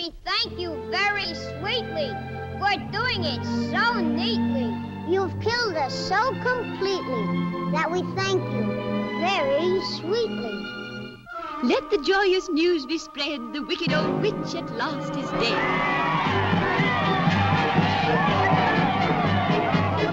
we thank you very sweetly for doing it so neatly. You've killed us so completely that we thank you very sweetly. Let the joyous news be spread, the wicked old witch at last is dead.